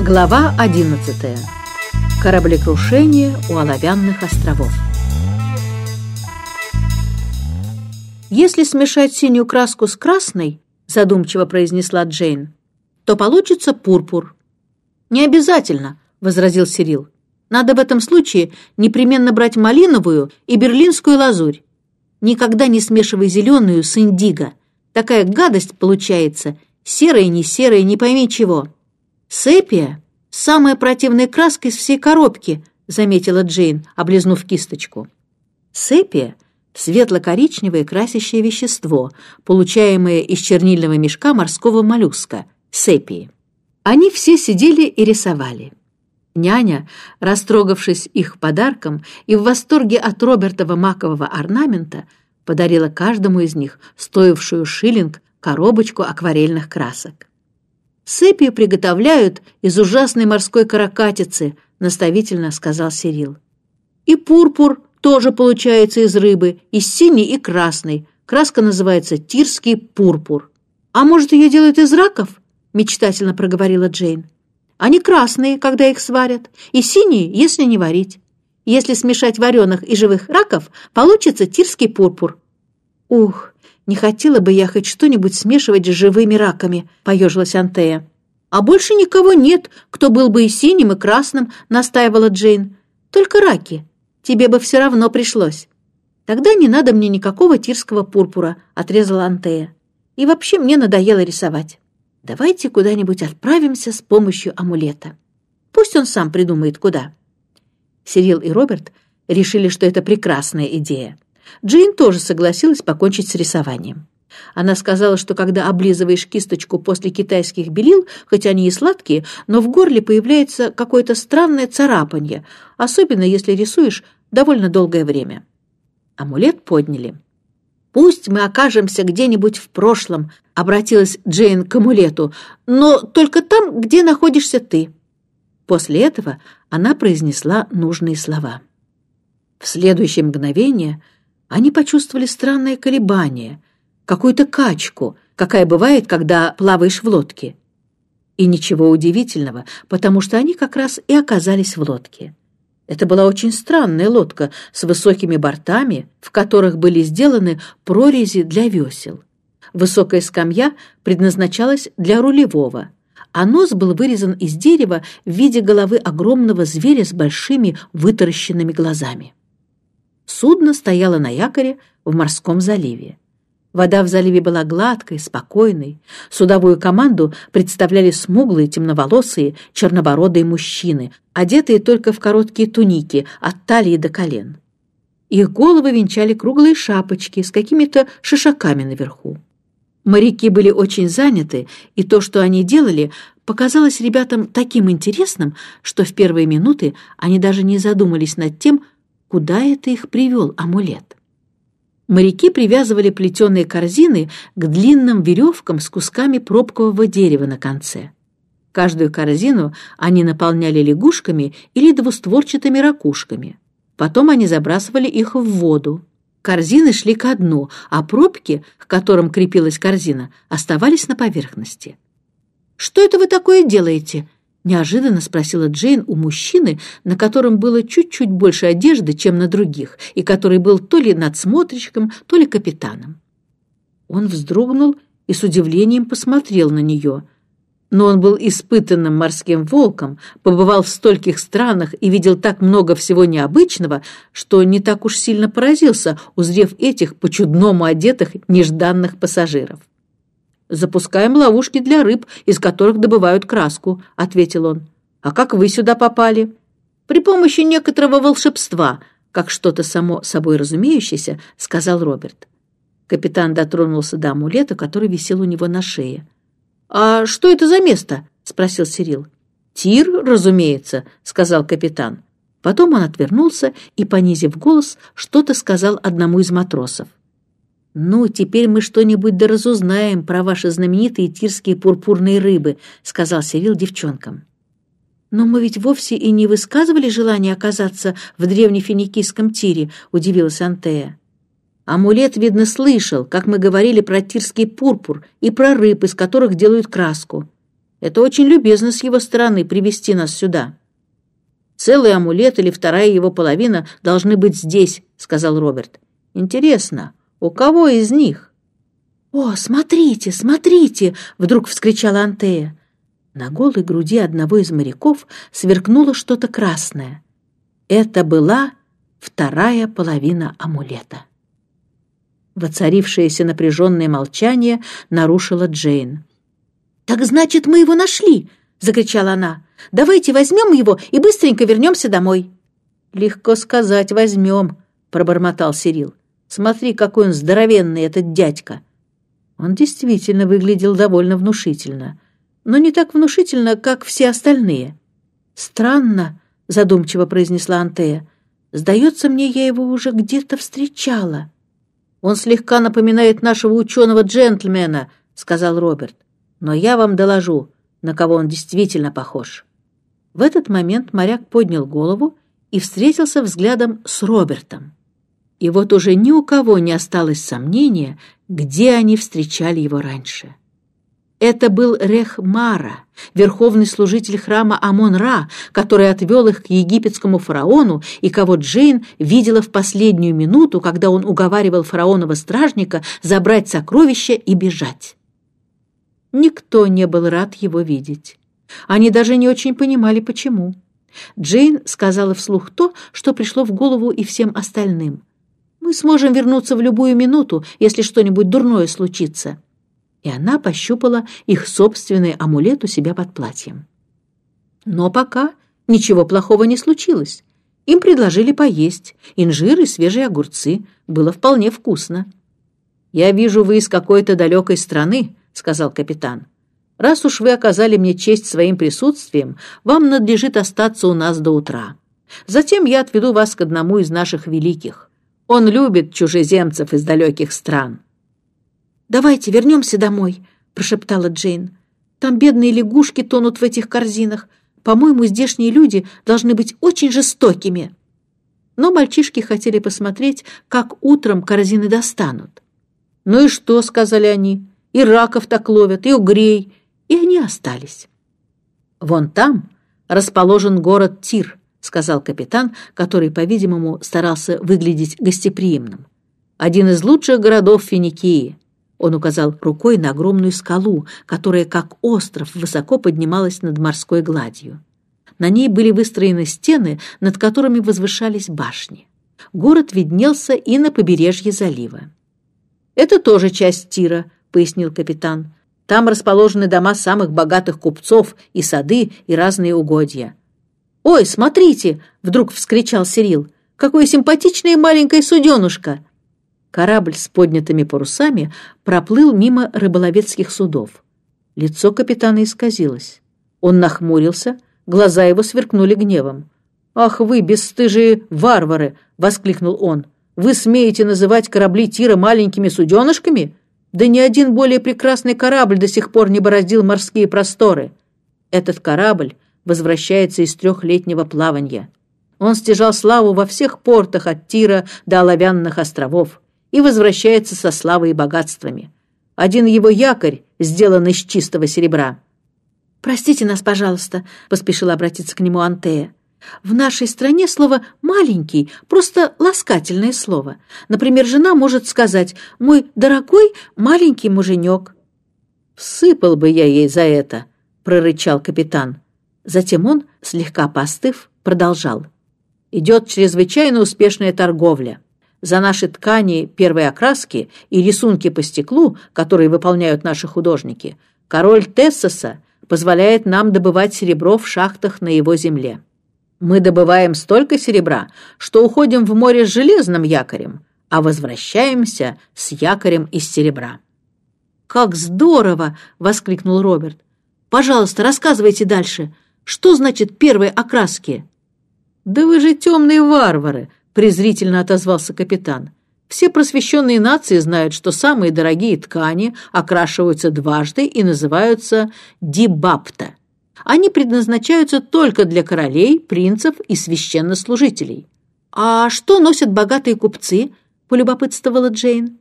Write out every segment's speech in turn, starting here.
Глава 11. Кораблекрушение у Оловянных островов. «Если смешать синюю краску с красной, — задумчиво произнесла Джейн, — то получится пурпур». «Не обязательно», — возразил Сирил. «Надо в этом случае непременно брать малиновую и берлинскую лазурь. Никогда не смешивай зеленую с индиго. Такая гадость получается, серая, не серая, не пойми чего». «Сепия — самая противная краска из всей коробки», — заметила Джейн, облизнув кисточку. Сепия — светло-коричневое красящее вещество, получаемое из чернильного мешка морского моллюска — сепии. Они все сидели и рисовали. Няня, растрогавшись их подарком и в восторге от Робертова макового орнамента, подарила каждому из них стоившую шиллинг коробочку акварельных красок. «Сепию приготовляют из ужасной морской каракатицы», — наставительно сказал Сирил. «И пурпур тоже получается из рыбы, из синей и красной. Краска называется тирский пурпур». «А может, ее делают из раков?» — мечтательно проговорила Джейн. «Они красные, когда их сварят, и синие, если не варить. Если смешать вареных и живых раков, получится тирский пурпур». «Ух, «Не хотела бы я хоть что-нибудь смешивать с живыми раками», — поежилась Антея. «А больше никого нет, кто был бы и синим, и красным», — настаивала Джейн. «Только раки. Тебе бы все равно пришлось». «Тогда не надо мне никакого тирского пурпура», — отрезала Антея. «И вообще мне надоело рисовать. Давайте куда-нибудь отправимся с помощью амулета. Пусть он сам придумает, куда». Сирил и Роберт решили, что это прекрасная идея. Джейн тоже согласилась покончить с рисованием. Она сказала, что когда облизываешь кисточку после китайских белил, хоть они и сладкие, но в горле появляется какое-то странное царапанье, особенно если рисуешь довольно долгое время. Амулет подняли. «Пусть мы окажемся где-нибудь в прошлом», — обратилась Джейн к амулету, «но только там, где находишься ты». После этого она произнесла нужные слова. В следующее мгновение — они почувствовали странное колебание, какую-то качку, какая бывает, когда плаваешь в лодке. И ничего удивительного, потому что они как раз и оказались в лодке. Это была очень странная лодка с высокими бортами, в которых были сделаны прорези для весел. Высокая скамья предназначалась для рулевого, а нос был вырезан из дерева в виде головы огромного зверя с большими вытаращенными глазами. Судно стояло на якоре в морском заливе. Вода в заливе была гладкой, спокойной. Судовую команду представляли смуглые, темноволосые, чернобородые мужчины, одетые только в короткие туники от талии до колен. Их головы венчали круглые шапочки с какими-то шишаками наверху. Моряки были очень заняты, и то, что они делали, показалось ребятам таким интересным, что в первые минуты они даже не задумались над тем, куда это их привел амулет. Моряки привязывали плетеные корзины к длинным веревкам с кусками пробкового дерева на конце. Каждую корзину они наполняли лягушками или двустворчатыми ракушками. Потом они забрасывали их в воду. Корзины шли ко дну, а пробки, к которым крепилась корзина, оставались на поверхности. «Что это вы такое делаете?» Неожиданно спросила Джейн у мужчины, на котором было чуть-чуть больше одежды, чем на других, и который был то ли надсмотрщиком, то ли капитаном. Он вздрогнул и с удивлением посмотрел на нее. Но он был испытанным морским волком, побывал в стольких странах и видел так много всего необычного, что не так уж сильно поразился, узрев этих по-чудному одетых нежданных пассажиров. «Запускаем ловушки для рыб, из которых добывают краску», — ответил он. «А как вы сюда попали?» «При помощи некоторого волшебства», как что-то само собой разумеющееся, сказал Роберт. Капитан дотронулся до амулета, который висел у него на шее. «А что это за место?» — спросил Сирил. «Тир, разумеется», — сказал капитан. Потом он отвернулся и, понизив голос, что-то сказал одному из матросов. «Ну, теперь мы что-нибудь да разузнаем про ваши знаменитые тирские пурпурные рыбы», — сказал Сирил девчонкам. «Но мы ведь вовсе и не высказывали желание оказаться в древнефиникийском тире», — удивилась Антея. «Амулет, видно, слышал, как мы говорили про тирский пурпур и про рыб, из которых делают краску. Это очень любезно с его стороны привести нас сюда». «Целый амулет или вторая его половина должны быть здесь», — сказал Роберт. «Интересно, у кого из них?» «О, смотрите, смотрите!» — вдруг вскричала Антея. На голой груди одного из моряков сверкнуло что-то красное. Это была вторая половина амулета. Воцарившееся напряженное молчание нарушила Джейн. «Так значит, мы его нашли!» — закричала она. «Давайте возьмем его и быстренько вернемся домой». «Легко сказать, возьмем», — пробормотал Сирил. «Смотри, какой он здоровенный, этот дядька». Он действительно выглядел довольно внушительно, но не так внушительно, как все остальные. «Странно», — задумчиво произнесла Антея. «Сдается мне, я его уже где-то встречала». «Он слегка напоминает нашего ученого-джентльмена», — сказал Роберт. «Но я вам доложу, на кого он действительно похож». В этот момент моряк поднял голову и встретился взглядом с Робертом. И вот уже ни у кого не осталось сомнения, где они встречали его раньше. Это был Рехмара, верховный служитель храма Амон-Ра, который отвел их к египетскому фараону и кого Джейн видела в последнюю минуту, когда он уговаривал фараонова стражника забрать сокровища и бежать. Никто не был рад его видеть. Они даже не очень понимали, почему. Джейн сказала вслух то, что пришло в голову и всем остальным. «Мы сможем вернуться в любую минуту, если что-нибудь дурное случится» и она пощупала их собственный амулет у себя под платьем. Но пока ничего плохого не случилось. Им предложили поесть, инжир и свежие огурцы. Было вполне вкусно. «Я вижу, вы из какой-то далекой страны», — сказал капитан. «Раз уж вы оказали мне честь своим присутствием, вам надлежит остаться у нас до утра. Затем я отведу вас к одному из наших великих. Он любит чужеземцев из далеких стран». «Давайте вернемся домой», — прошептала Джейн. «Там бедные лягушки тонут в этих корзинах. По-моему, здешние люди должны быть очень жестокими». Но мальчишки хотели посмотреть, как утром корзины достанут. «Ну и что?» — сказали они. «И раков так ловят, и угрей». И они остались. «Вон там расположен город Тир», — сказал капитан, который, по-видимому, старался выглядеть гостеприимным. «Один из лучших городов Финикии. Он указал рукой на огромную скалу, которая, как остров, высоко поднималась над морской гладью. На ней были выстроены стены, над которыми возвышались башни. Город виднелся и на побережье залива. «Это тоже часть Тира», — пояснил капитан. «Там расположены дома самых богатых купцов и сады, и разные угодья». «Ой, смотрите!» — вдруг вскричал Сирил. «Какое симпатичное маленькое суденушка!» Корабль с поднятыми парусами проплыл мимо рыболовецких судов. Лицо капитана исказилось. Он нахмурился, глаза его сверкнули гневом. «Ах вы, бесстыжие варвары!» — воскликнул он. «Вы смеете называть корабли Тира маленькими суденышками? Да ни один более прекрасный корабль до сих пор не бороздил морские просторы. Этот корабль возвращается из трехлетнего плавания. Он стяжал славу во всех портах от Тира до Оловянных островов и возвращается со славой и богатствами. Один его якорь сделан из чистого серебра. «Простите нас, пожалуйста», — поспешила обратиться к нему Антея. «В нашей стране слово «маленький» — просто ласкательное слово. Например, жена может сказать «мой дорогой маленький муженек». «Всыпал бы я ей за это», — прорычал капитан. Затем он, слегка постыв, продолжал. «Идет чрезвычайно успешная торговля». За наши ткани первой окраски и рисунки по стеклу, которые выполняют наши художники, король Тессоса позволяет нам добывать серебро в шахтах на его земле. Мы добываем столько серебра, что уходим в море с железным якорем, а возвращаемся с якорем из серебра. «Как здорово!» — воскликнул Роберт. «Пожалуйста, рассказывайте дальше. Что значит первые окраски?» «Да вы же темные варвары!» презрительно отозвался капитан. Все просвещенные нации знают, что самые дорогие ткани окрашиваются дважды и называются дибапта. Они предназначаются только для королей, принцев и священнослужителей. «А что носят богатые купцы?» – полюбопытствовала Джейн.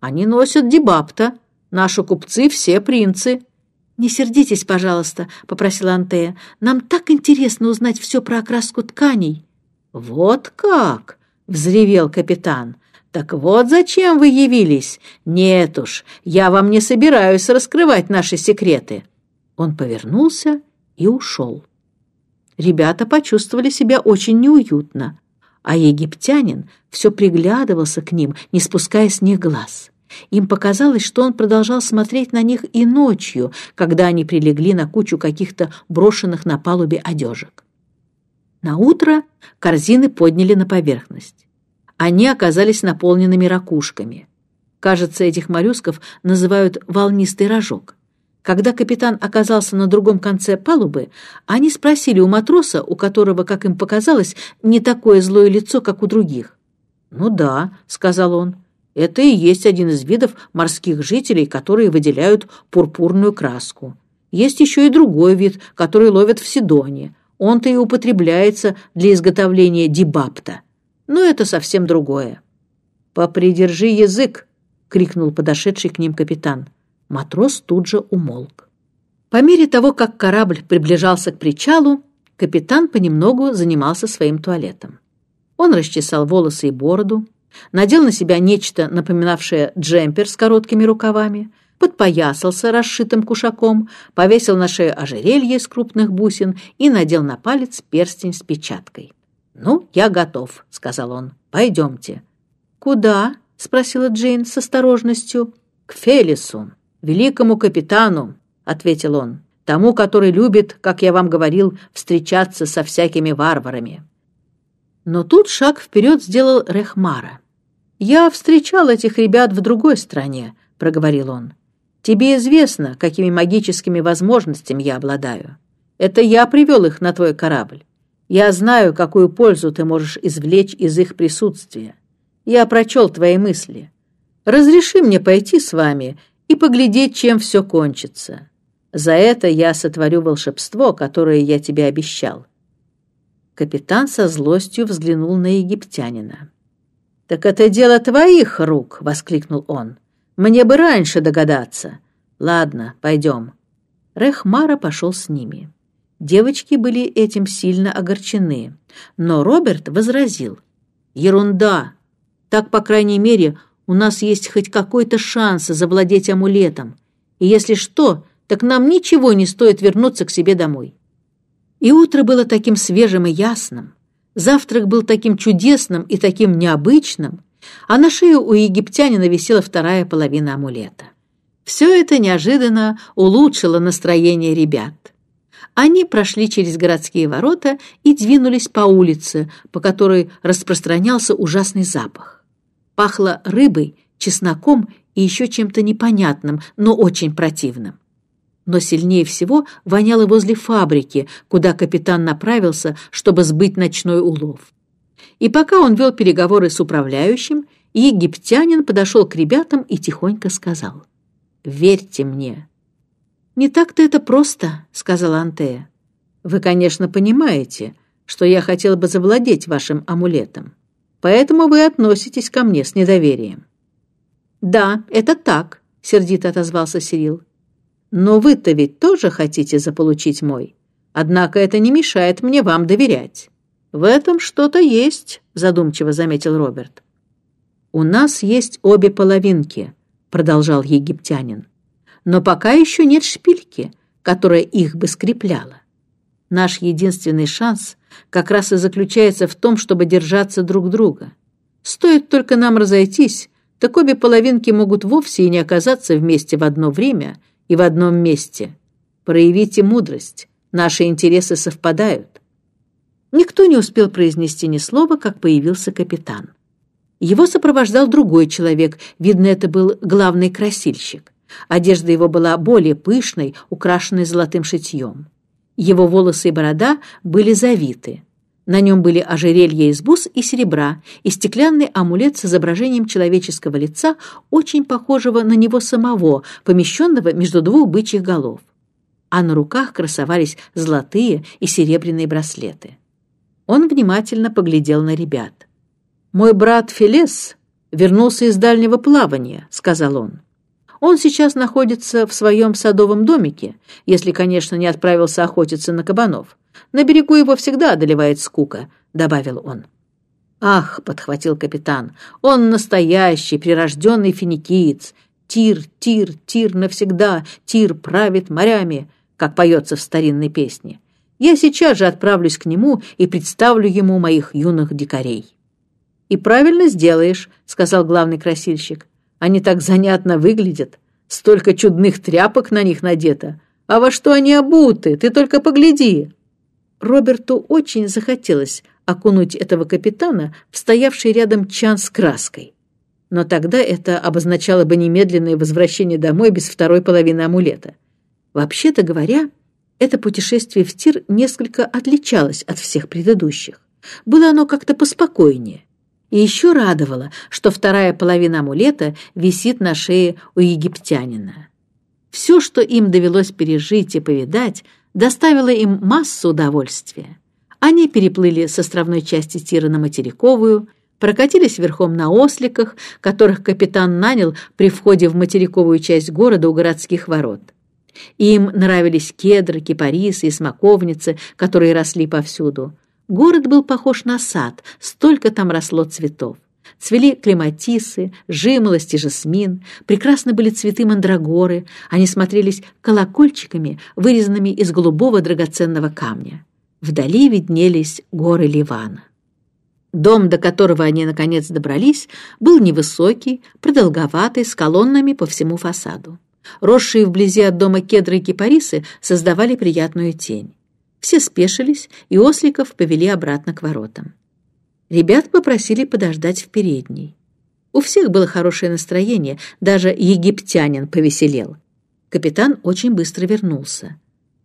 «Они носят дебапта. Наши купцы все принцы». «Не сердитесь, пожалуйста», — попросила Антея. «Нам так интересно узнать все про окраску тканей». «Вот как!» — взревел капитан. «Так вот зачем вы явились? Нет уж, я вам не собираюсь раскрывать наши секреты». Он повернулся и ушел. Ребята почувствовали себя очень неуютно, а египтянин все приглядывался к ним, не спуская с них глаз. Им показалось, что он продолжал смотреть на них и ночью, когда они прилегли на кучу каких-то брошенных на палубе одежек. На утро корзины подняли на поверхность. Они оказались наполненными ракушками. Кажется, этих моллюсков называют волнистый рожок. Когда капитан оказался на другом конце палубы, они спросили у матроса, у которого, как им показалось, не такое злое лицо, как у других. «Ну да», — сказал он, — «это и есть один из видов морских жителей, которые выделяют пурпурную краску. Есть еще и другой вид, который ловят в Сидоне. Он-то и употребляется для изготовления дебапта. Но это совсем другое». «Попридержи язык!» — крикнул подошедший к ним капитан. Матрос тут же умолк. По мере того, как корабль приближался к причалу, капитан понемногу занимался своим туалетом. Он расчесал волосы и бороду, надел на себя нечто, напоминавшее джемпер с короткими рукавами, подпоясался расшитым кушаком, повесил на шею ожерелье из крупных бусин и надел на палец перстень с печаткой. «Ну, я готов», — сказал он. «Пойдемте». «Куда?» — спросила Джейн с осторожностью. «К Фелису» великому капитану», — ответил он, «тому, который любит, как я вам говорил, встречаться со всякими варварами». Но тут шаг вперед сделал Рехмара. «Я встречал этих ребят в другой стране», — проговорил он. «Тебе известно, какими магическими возможностями я обладаю. Это я привел их на твой корабль. Я знаю, какую пользу ты можешь извлечь из их присутствия. Я прочел твои мысли. Разреши мне пойти с вами и поглядеть, чем все кончится. За это я сотворю волшебство, которое я тебе обещал». Капитан со злостью взглянул на египтянина. «Так это дело твоих рук!» — воскликнул он. «Мне бы раньше догадаться. Ладно, пойдем». Рехмара пошел с ними. Девочки были этим сильно огорчены, но Роберт возразил. «Ерунда! Так, по крайней мере, у нас есть хоть какой-то шанс завладеть амулетом. И если что, так нам ничего не стоит вернуться к себе домой. И утро было таким свежим и ясным. Завтрак был таким чудесным и таким необычным, а на шее у египтянина висела вторая половина амулета. Все это неожиданно улучшило настроение ребят. Они прошли через городские ворота и двинулись по улице, по которой распространялся ужасный запах. Пахло рыбой, чесноком и еще чем-то непонятным, но очень противным. Но сильнее всего воняло возле фабрики, куда капитан направился, чтобы сбыть ночной улов. И пока он вел переговоры с управляющим, египтянин подошел к ребятам и тихонько сказал «Верьте мне». «Не так-то это просто», — сказала Антея. «Вы, конечно, понимаете, что я хотел бы завладеть вашим амулетом поэтому вы относитесь ко мне с недоверием». «Да, это так», — сердито отозвался Сирил. «Но вы-то ведь тоже хотите заполучить мой. Однако это не мешает мне вам доверять». «В этом что-то есть», — задумчиво заметил Роберт. «У нас есть обе половинки», — продолжал египтянин. «Но пока еще нет шпильки, которая их бы скрепляла. Наш единственный шанс как раз и заключается в том, чтобы держаться друг друга. Стоит только нам разойтись, так обе половинки могут вовсе и не оказаться вместе в одно время и в одном месте. Проявите мудрость, наши интересы совпадают. Никто не успел произнести ни слова, как появился капитан. Его сопровождал другой человек, видно, это был главный красильщик. Одежда его была более пышной, украшенной золотым шитьем. Его волосы и борода были завиты. На нем были ожерелья из бус и серебра и стеклянный амулет с изображением человеческого лица, очень похожего на него самого, помещенного между двух бычьих голов. А на руках красовались золотые и серебряные браслеты. Он внимательно поглядел на ребят. «Мой брат Фелес вернулся из дальнего плавания», — сказал он. Он сейчас находится в своем садовом домике, если, конечно, не отправился охотиться на кабанов. На берегу его всегда одолевает скука», — добавил он. «Ах», — подхватил капитан, — «он настоящий, прирожденный финикиец. Тир, Тир, Тир навсегда, Тир правит морями», как поется в старинной песне. Я сейчас же отправлюсь к нему и представлю ему моих юных дикарей. «И правильно сделаешь», — сказал главный красильщик. «Они так занятно выглядят. Столько чудных тряпок на них надето. А во что они обуты? Ты только погляди!» Роберту очень захотелось окунуть этого капитана в стоявший рядом чан с краской. Но тогда это обозначало бы немедленное возвращение домой без второй половины амулета. Вообще-то говоря, это путешествие в Тир несколько отличалось от всех предыдущих. Было оно как-то поспокойнее. И еще радовало, что вторая половина амулета висит на шее у египтянина. Все, что им довелось пережить и повидать, доставило им массу удовольствия. Они переплыли с островной части Тира на материковую, прокатились верхом на осликах, которых капитан нанял при входе в материковую часть города у городских ворот. Им нравились кедры, кипарисы и смоковницы, которые росли повсюду. Город был похож на сад, столько там росло цветов. Цвели клематисы, жимолость и жасмин, прекрасно были цветы мандрагоры, они смотрелись колокольчиками, вырезанными из голубого драгоценного камня. Вдали виднелись горы Ливана. Дом, до которого они наконец добрались, был невысокий, продолговатый, с колоннами по всему фасаду. Росшие вблизи от дома кедры и кипарисы создавали приятную тень. Все спешились, и осликов повели обратно к воротам. Ребят попросили подождать в передней. У всех было хорошее настроение, даже египтянин повеселел. Капитан очень быстро вернулся.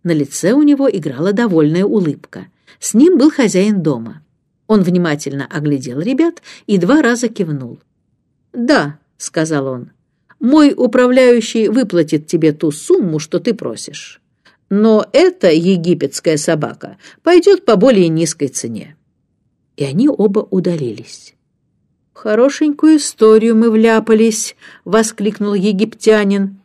На лице у него играла довольная улыбка. С ним был хозяин дома. Он внимательно оглядел ребят и два раза кивнул. «Да», — сказал он, мой управляющий выплатит тебе ту сумму, что ты просишь. Но эта египетская собака пойдет по более низкой цене». И они оба удалились. «Хорошенькую историю мы вляпались», — воскликнул египтянин.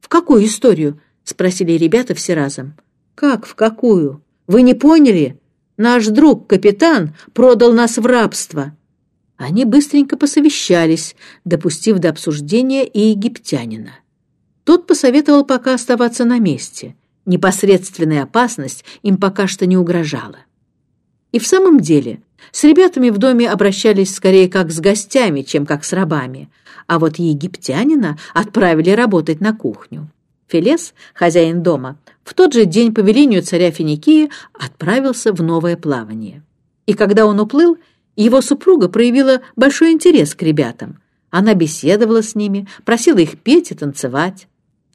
«В какую историю?» — спросили ребята все разом. «Как в какую? Вы не поняли? Наш друг, капитан, продал нас в рабство». Они быстренько посовещались, допустив до обсуждения и египтянина. Тот посоветовал пока оставаться на месте. Непосредственная опасность им пока что не угрожала. И в самом деле, с ребятами в доме обращались скорее как с гостями, чем как с рабами, а вот египтянина отправили работать на кухню. Фелес, хозяин дома, в тот же день по велению царя Финикии отправился в новое плавание. И когда он уплыл, его супруга проявила большой интерес к ребятам. Она беседовала с ними, просила их петь и танцевать.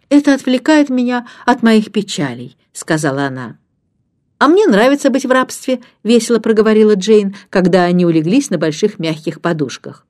«Это отвлекает меня от моих печалей», — сказала она. «А мне нравится быть в рабстве», — весело проговорила Джейн, когда они улеглись на больших мягких подушках.